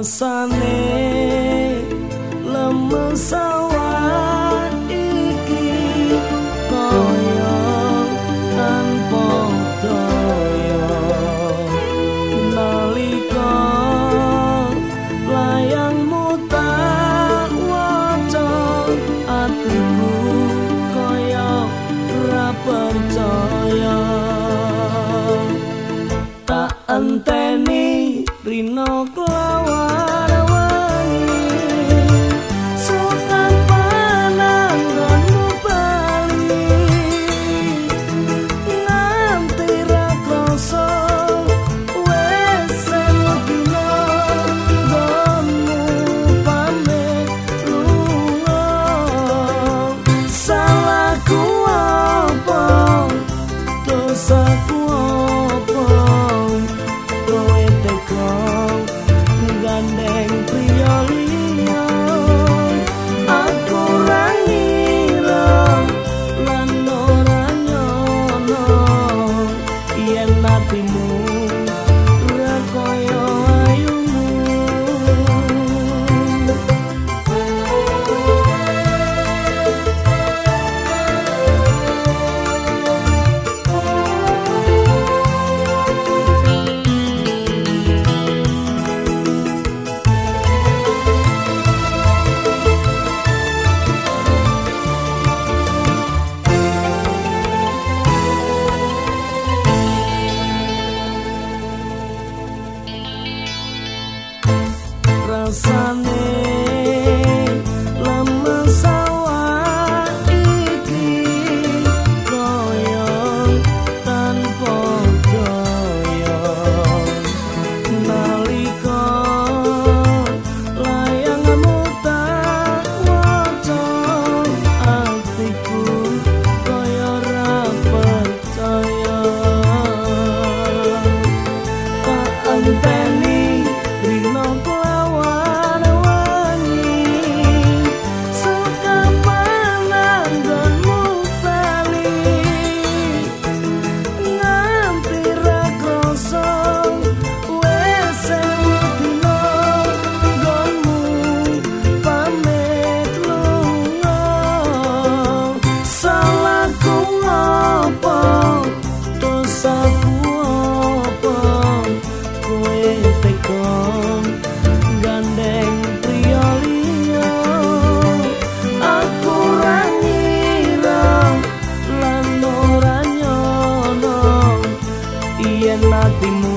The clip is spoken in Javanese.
rasane lemes sa sa tua yang natimu